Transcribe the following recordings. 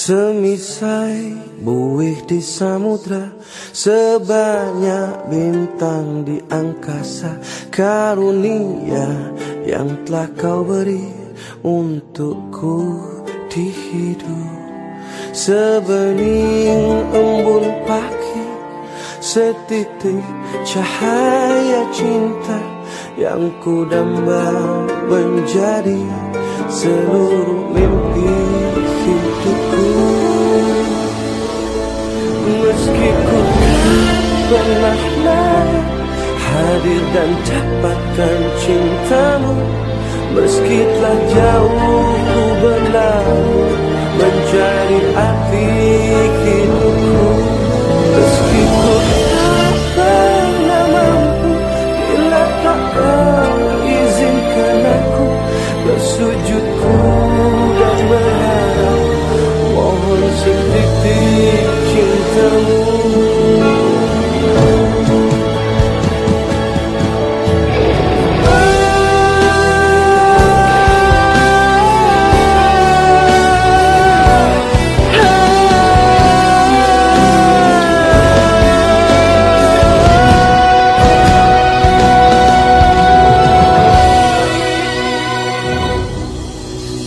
Semisai buih di samudra Sebanyak bintang di angkasa Karunia yang telah kau beri Untukku di hidup. Sebening embun pagi Setitik cahaya cinta Yang ku damba menjadi seluruh mimpi hidupku Meski ku pernah Hadir dan dapatkan cintamu. Meski telah jauh ku berlalu Mencari arti hidupku. Meski ku tak pernah mampu Bila tak kau izinkan aku Bersujudku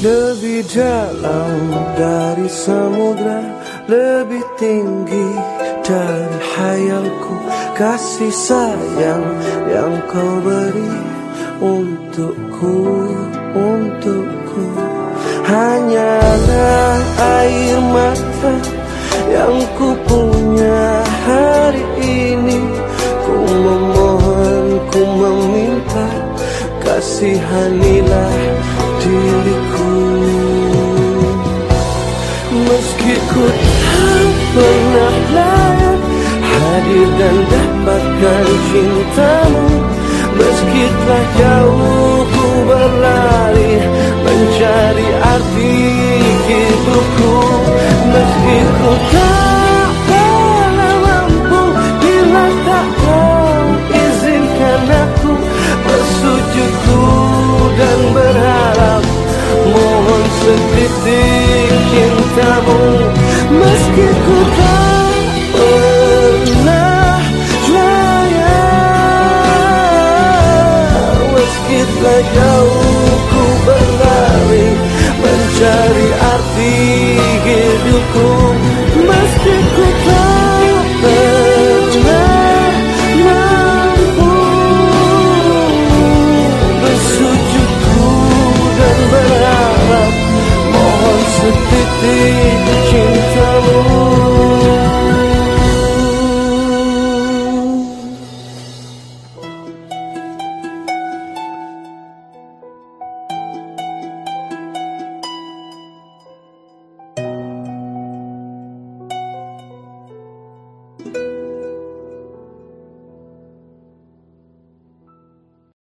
Lebih dalam dari samudra Lebih tinggi dari hayalku. Kasih sayang yang kau beri Untukku, untukku. Hanyalah air mata Yang ku punya hari ini. Ku memohon, ku meminta Kasihanilah diriku. Meski ku tak pernah layak Hadir dan dapatkan cintamu Meski telah jauh sakitku tak pernah lenyap Meski telah jauh ku berlari Mencari arti hidupku.